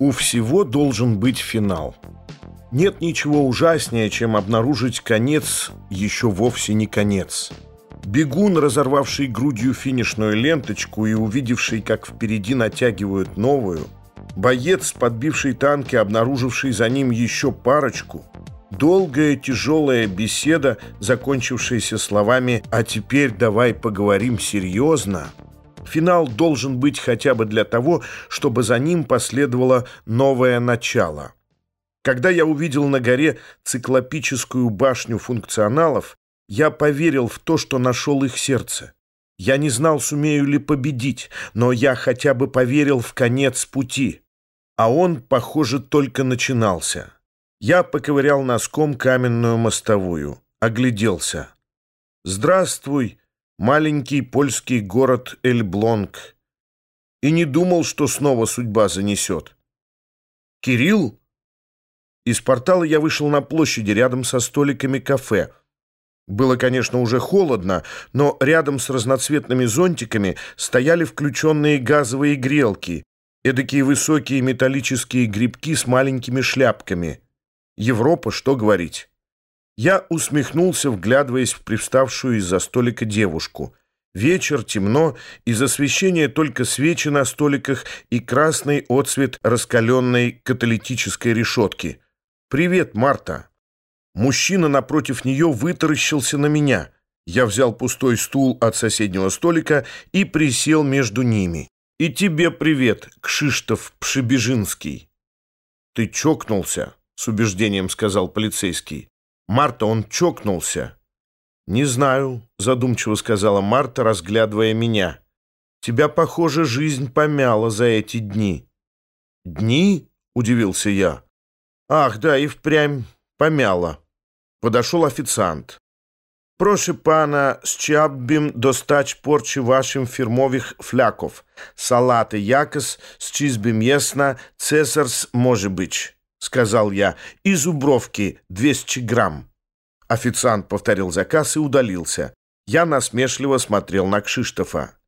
У всего должен быть финал. Нет ничего ужаснее, чем обнаружить конец, еще вовсе не конец. Бегун, разорвавший грудью финишную ленточку и увидевший, как впереди натягивают новую, боец, подбивший танки, обнаруживший за ним еще парочку, долгая тяжелая беседа, закончившаяся словами «А теперь давай поговорим серьезно», Финал должен быть хотя бы для того, чтобы за ним последовало новое начало. Когда я увидел на горе циклопическую башню функционалов, я поверил в то, что нашел их сердце. Я не знал, сумею ли победить, но я хотя бы поверил в конец пути. А он, похоже, только начинался. Я поковырял носком каменную мостовую, огляделся. «Здравствуй, маленький польский город Эльблонг, и не думал, что снова судьба занесет. «Кирилл?» Из портала я вышел на площади рядом со столиками кафе. Было, конечно, уже холодно, но рядом с разноцветными зонтиками стояли включенные газовые грелки, эдакие высокие металлические грибки с маленькими шляпками. Европа, что говорить. Я усмехнулся, вглядываясь в привставшую из-за столика девушку. Вечер, темно, из освещения только свечи на столиках и красный отсвет раскаленной каталитической решетки. «Привет, Марта!» Мужчина напротив нее вытаращился на меня. Я взял пустой стул от соседнего столика и присел между ними. «И тебе привет, Кшиштов Пшебежинский!» «Ты чокнулся?» — с убеждением сказал полицейский. Марта, он чокнулся. «Не знаю», — задумчиво сказала Марта, разглядывая меня. «Тебя, похоже, жизнь помяла за эти дни». «Дни?» — удивился я. «Ах, да, и впрямь помяла». Подошел официант. «Прошу пана, с chciałbym достать порчи вашим фирмовых фляков. Салаты якос, с чизбы местно, цесарс может быть». — сказал я, — «и зубровки 200 грамм». Официант повторил заказ и удалился. Я насмешливо смотрел на Кшиштофа.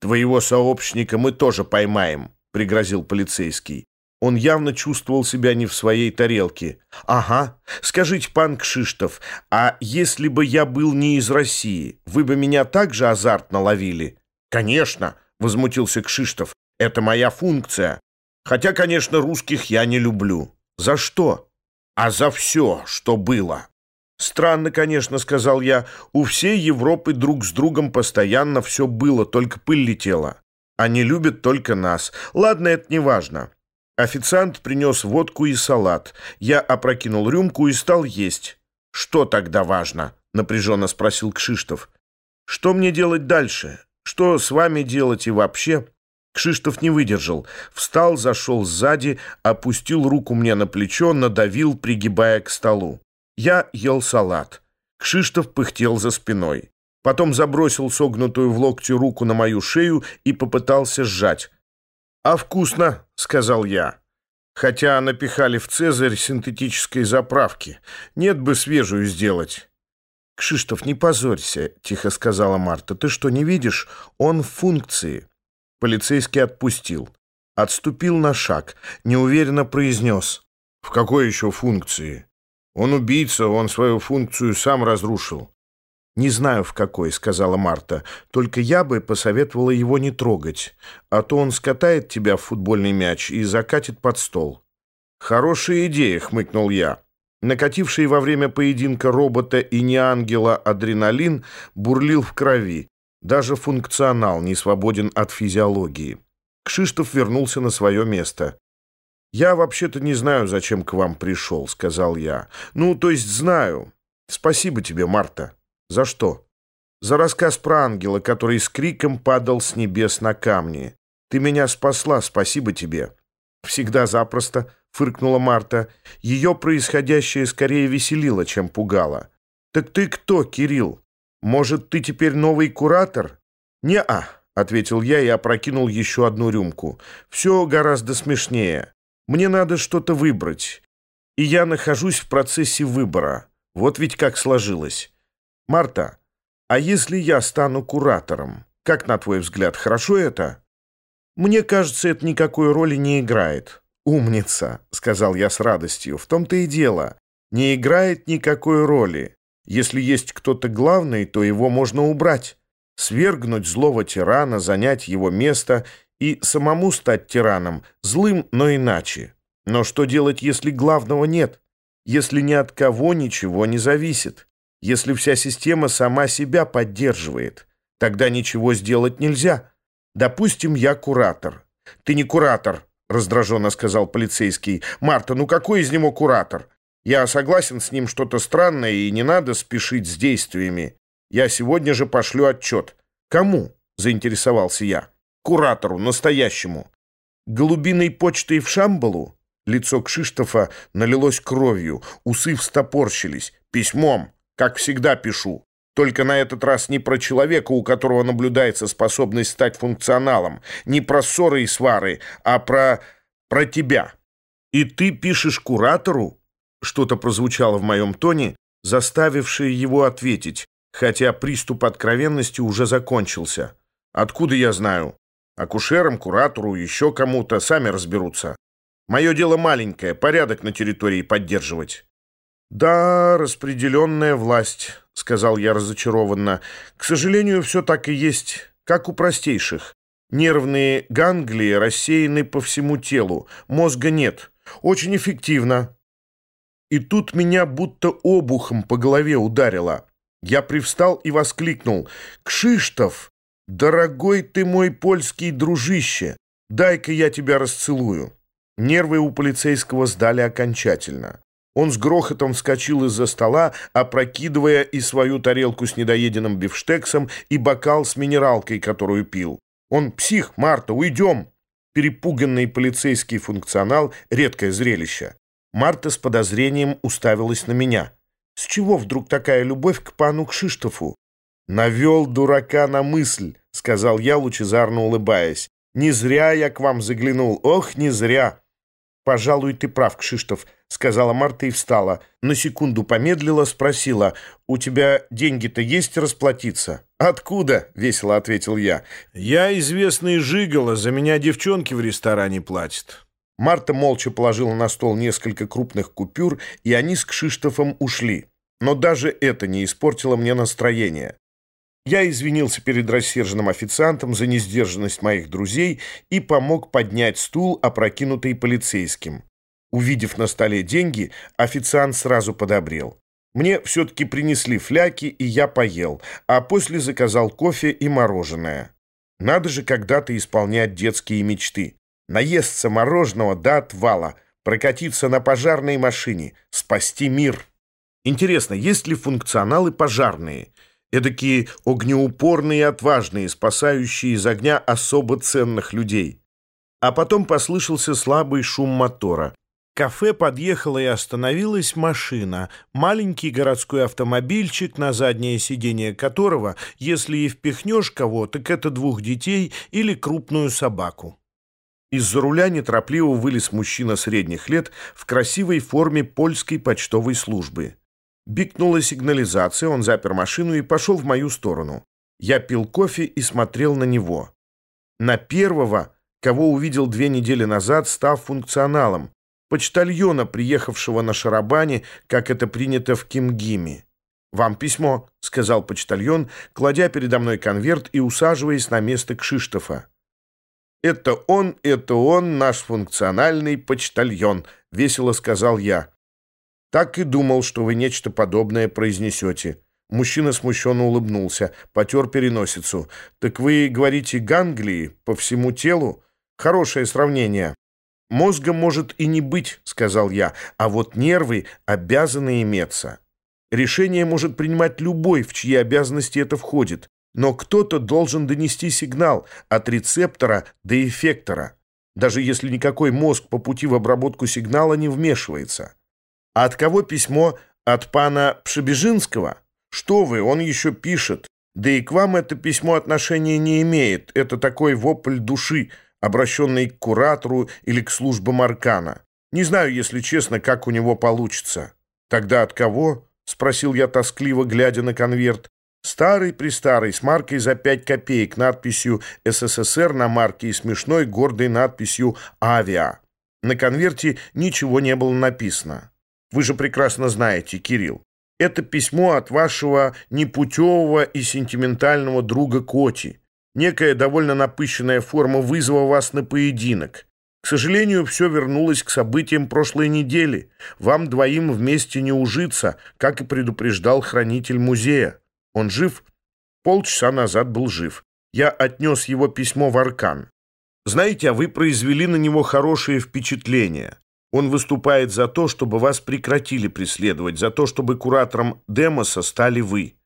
«Твоего сообщника мы тоже поймаем», — пригрозил полицейский. Он явно чувствовал себя не в своей тарелке. «Ага. Скажите, пан Кшиштов, а если бы я был не из России, вы бы меня также азартно ловили?» «Конечно», — возмутился Кшиштов. «Это моя функция. Хотя, конечно, русских я не люблю. За что? А за все, что было. Странно, конечно, сказал я. У всей Европы друг с другом постоянно все было, только пыль летела. Они любят только нас. Ладно, это не важно. Официант принес водку и салат. Я опрокинул рюмку и стал есть. «Что тогда важно?» — напряженно спросил Кшиштов. «Что мне делать дальше? Что с вами делать и вообще?» Кшиштов не выдержал. Встал, зашел сзади, опустил руку мне на плечо, надавил, пригибая к столу. Я ел салат. Кшиштов пыхтел за спиной. Потом забросил согнутую в локте руку на мою шею и попытался сжать. «А вкусно», — сказал я. Хотя напихали в «Цезарь» синтетической заправки. Нет бы свежую сделать. «Кшиштов, не позорься», — тихо сказала Марта. «Ты что, не видишь? Он в функции». Полицейский отпустил. Отступил на шаг, неуверенно произнес. «В какой еще функции? Он убийца, он свою функцию сам разрушил». «Не знаю, в какой», — сказала Марта. «Только я бы посоветовала его не трогать, а то он скатает тебя в футбольный мяч и закатит под стол». «Хорошая идея», — хмыкнул я. Накативший во время поединка робота и не ангела адреналин бурлил в крови. Даже функционал не свободен от физиологии. Кшиштов вернулся на свое место. «Я вообще-то не знаю, зачем к вам пришел», — сказал я. «Ну, то есть знаю. Спасибо тебе, Марта». «За что?» «За рассказ про ангела, который с криком падал с небес на камни. Ты меня спасла, спасибо тебе». «Всегда запросто», — фыркнула Марта. Ее происходящее скорее веселило, чем пугало. «Так ты кто, Кирилл? «Может, ты теперь новый куратор?» «Не-а», — ответил я и опрокинул еще одну рюмку. «Все гораздо смешнее. Мне надо что-то выбрать. И я нахожусь в процессе выбора. Вот ведь как сложилось. Марта, а если я стану куратором? Как, на твой взгляд, хорошо это?» «Мне кажется, это никакой роли не играет. «Умница», — сказал я с радостью. «В том-то и дело. Не играет никакой роли. Если есть кто-то главный, то его можно убрать. Свергнуть злого тирана, занять его место и самому стать тираном, злым, но иначе. Но что делать, если главного нет? Если ни от кого ничего не зависит? Если вся система сама себя поддерживает? Тогда ничего сделать нельзя. Допустим, я куратор. Ты не куратор, — раздраженно сказал полицейский. «Марта, ну какой из него куратор? Я согласен с ним что-то странное, и не надо спешить с действиями. Я сегодня же пошлю отчет». «Кому?» — заинтересовался я. «Куратору, настоящему». «Голубиной почтой в Шамбалу?» Лицо Кшиштофа налилось кровью, усы встопорщились. «Письмом, как всегда пишу. Только на этот раз не про человека, у которого наблюдается способность стать функционалом, не про ссоры и свары, а про... про тебя. И ты пишешь куратору? Что-то прозвучало в моем тоне, заставившее его ответить, хотя приступ откровенности уже закончился. Откуда я знаю? Акушерам, куратору, еще кому-то, сами разберутся. Мое дело маленькое, порядок на территории поддерживать. Да, распределенная власть сказал я разочарованно. «К сожалению, все так и есть, как у простейших. Нервные ганглии рассеяны по всему телу, мозга нет. Очень эффективно». И тут меня будто обухом по голове ударило. Я привстал и воскликнул. «Кшиштов, дорогой ты мой польский дружище, дай-ка я тебя расцелую». Нервы у полицейского сдали окончательно. Он с грохотом вскочил из-за стола, опрокидывая и свою тарелку с недоеденным бифштексом, и бокал с минералкой, которую пил. «Он псих, Марта, уйдем!» Перепуганный полицейский функционал — редкое зрелище. Марта с подозрением уставилась на меня. «С чего вдруг такая любовь к пану Кшиштофу?» «Навел дурака на мысль», — сказал я, лучезарно улыбаясь. «Не зря я к вам заглянул, ох, не зря!» «Пожалуй, ты прав, Кшиштоф», — сказала Марта и встала. На секунду помедлила, спросила, «У тебя деньги-то есть расплатиться?» «Откуда?» — весело ответил я. «Я известный жигало, за меня девчонки в ресторане платят». Марта молча положила на стол несколько крупных купюр, и они с Кшиштофом ушли. Но даже это не испортило мне настроение. Я извинился перед рассерженным официантом за несдержанность моих друзей и помог поднять стул, опрокинутый полицейским. Увидев на столе деньги, официант сразу подобрел. Мне все-таки принесли фляки, и я поел, а после заказал кофе и мороженое. Надо же когда-то исполнять детские мечты. Наесться мороженого до отвала, прокатиться на пожарной машине, спасти мир. Интересно, есть ли функционалы пожарные? эдакие огнеупорные и отважные, спасающие из огня особо ценных людей. А потом послышался слабый шум мотора. Кафе подъехала и остановилась машина, маленький городской автомобильчик, на заднее сиденье которого, если и впихнешь кого, так это двух детей или крупную собаку. Из-за руля неторопливо вылез мужчина средних лет в красивой форме польской почтовой службы. Бикнула сигнализация, он запер машину и пошел в мою сторону. Я пил кофе и смотрел на него. На первого, кого увидел две недели назад, став функционалом, почтальона, приехавшего на шарабане, как это принято в Кимгиме. «Вам письмо», — сказал почтальон, кладя передо мной конверт и усаживаясь на место Кшиштофа. «Это он, это он, наш функциональный почтальон», — весело сказал я. «Так и думал, что вы нечто подобное произнесете». Мужчина смущенно улыбнулся, потер переносицу. «Так вы говорите ганглии по всему телу? Хорошее сравнение». «Мозга может и не быть», — сказал я, «а вот нервы обязаны иметься. Решение может принимать любой, в чьи обязанности это входит, но кто-то должен донести сигнал от рецептора до эффектора, даже если никакой мозг по пути в обработку сигнала не вмешивается». А от кого письмо? От пана Пшебежинского? Что вы, он еще пишет. Да и к вам это письмо отношения не имеет. Это такой вопль души, обращенный к куратору или к службам Аркана. Не знаю, если честно, как у него получится. Тогда от кого? Спросил я тоскливо, глядя на конверт. Старый-престарый, с маркой за пять копеек, надписью «СССР» на марке и смешной гордой надписью «Авиа». На конверте ничего не было написано. Вы же прекрасно знаете, Кирилл. Это письмо от вашего непутевого и сентиментального друга Коти. Некая довольно напыщенная форма вызова вас на поединок. К сожалению, все вернулось к событиям прошлой недели. Вам двоим вместе не ужиться, как и предупреждал хранитель музея. Он жив? Полчаса назад был жив. Я отнес его письмо в Аркан. Знаете, а вы произвели на него хорошее впечатление. Он выступает за то, чтобы вас прекратили преследовать, за то, чтобы куратором Демоса стали вы.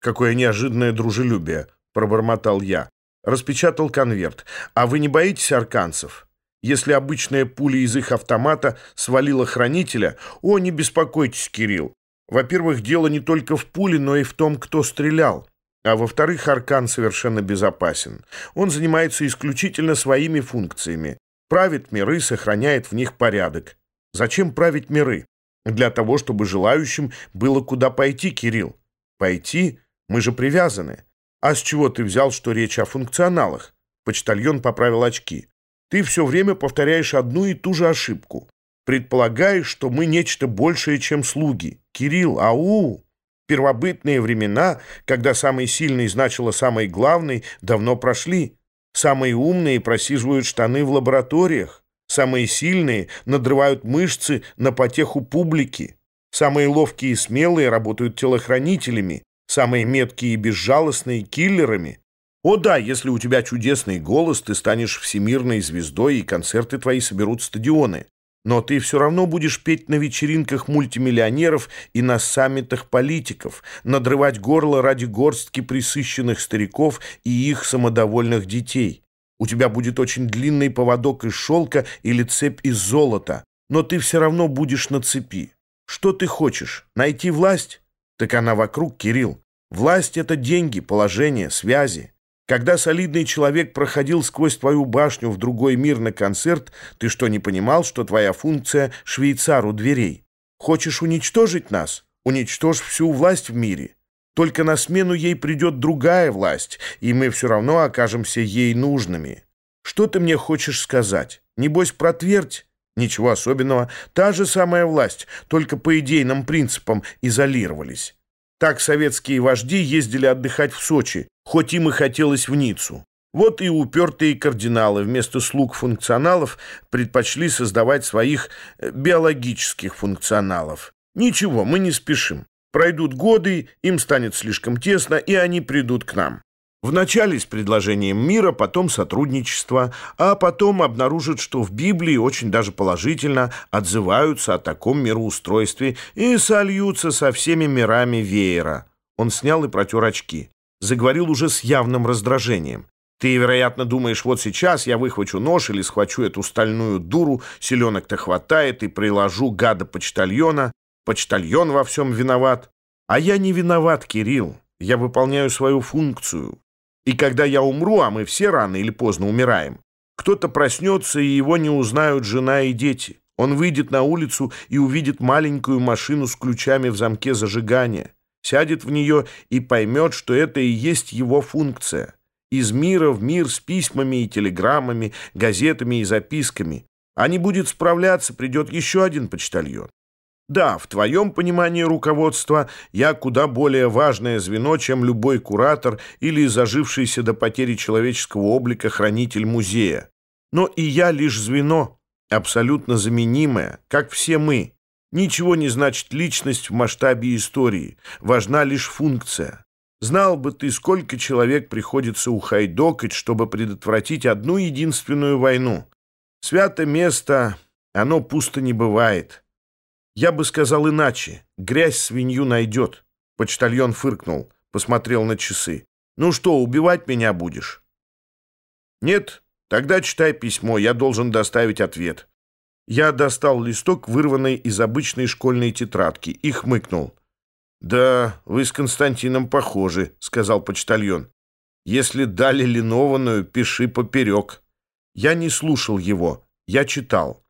Какое неожиданное дружелюбие, пробормотал я. Распечатал конверт. А вы не боитесь арканцев? Если обычная пуля из их автомата свалила хранителя, о, не беспокойтесь, Кирилл. Во-первых, дело не только в пуле, но и в том, кто стрелял. А во-вторых, Аркан совершенно безопасен. Он занимается исключительно своими функциями. Правит миры, сохраняет в них порядок. Зачем править миры? Для того, чтобы желающим было куда пойти, Кирилл. Пойти? Мы же привязаны. А с чего ты взял, что речь о функционалах? Почтальон поправил очки. Ты все время повторяешь одну и ту же ошибку. Предполагаешь, что мы нечто большее, чем слуги. Кирилл, ау! Первобытные времена, когда самый сильный значило самый главный, давно прошли. Самые умные просиживают штаны в лабораториях. Самые сильные надрывают мышцы на потеху публики. Самые ловкие и смелые работают телохранителями. Самые меткие и безжалостные — киллерами. О да, если у тебя чудесный голос, ты станешь всемирной звездой, и концерты твои соберут стадионы. Но ты все равно будешь петь на вечеринках мультимиллионеров и на саммитах политиков, надрывать горло ради горстки присыщенных стариков и их самодовольных детей. У тебя будет очень длинный поводок из шелка или цепь из золота, но ты все равно будешь на цепи. Что ты хочешь? Найти власть? Так она вокруг, Кирилл. Власть — это деньги, положение, связи. Когда солидный человек проходил сквозь твою башню в другой мир на концерт, ты что, не понимал, что твоя функция — швейцар у дверей? Хочешь уничтожить нас? Уничтожь всю власть в мире. Только на смену ей придет другая власть, и мы все равно окажемся ей нужными. Что ты мне хочешь сказать? Небось, про твердь? Ничего особенного. Та же самая власть, только по идейным принципам изолировались. Так советские вожди ездили отдыхать в Сочи, хоть им и хотелось в Ниццу. Вот и упертые кардиналы вместо слуг-функционалов предпочли создавать своих э, биологических функционалов. Ничего, мы не спешим. Пройдут годы, им станет слишком тесно, и они придут к нам. Вначале с предложением мира, потом сотрудничества, а потом обнаружат, что в Библии очень даже положительно отзываются о таком мироустройстве и сольются со всеми мирами веера. Он снял и протер очки заговорил уже с явным раздражением. Ты, вероятно, думаешь, вот сейчас я выхвачу нож или схвачу эту стальную дуру, селенок-то хватает, и приложу гада-почтальона. Почтальон во всем виноват. А я не виноват, Кирилл. Я выполняю свою функцию. И когда я умру, а мы все рано или поздно умираем, кто-то проснется, и его не узнают жена и дети. Он выйдет на улицу и увидит маленькую машину с ключами в замке зажигания сядет в нее и поймет, что это и есть его функция. Из мира в мир с письмами и телеграммами, газетами и записками. А не будет справляться, придет еще один почтальон. Да, в твоем понимании руководства я куда более важное звено, чем любой куратор или зажившийся до потери человеческого облика хранитель музея. Но и я лишь звено, абсолютно заменимое, как все мы. Ничего не значит личность в масштабе истории. Важна лишь функция. Знал бы ты, сколько человек приходится ухайдокать, чтобы предотвратить одну единственную войну. Свято место, оно пусто не бывает. Я бы сказал иначе. Грязь свинью найдет. Почтальон фыркнул, посмотрел на часы. Ну что, убивать меня будешь? Нет, тогда читай письмо, я должен доставить ответ. Я достал листок, вырванный из обычной школьной тетрадки, и хмыкнул. «Да, вы с Константином похожи», — сказал почтальон. «Если дали линованную, пиши поперек». Я не слушал его, я читал.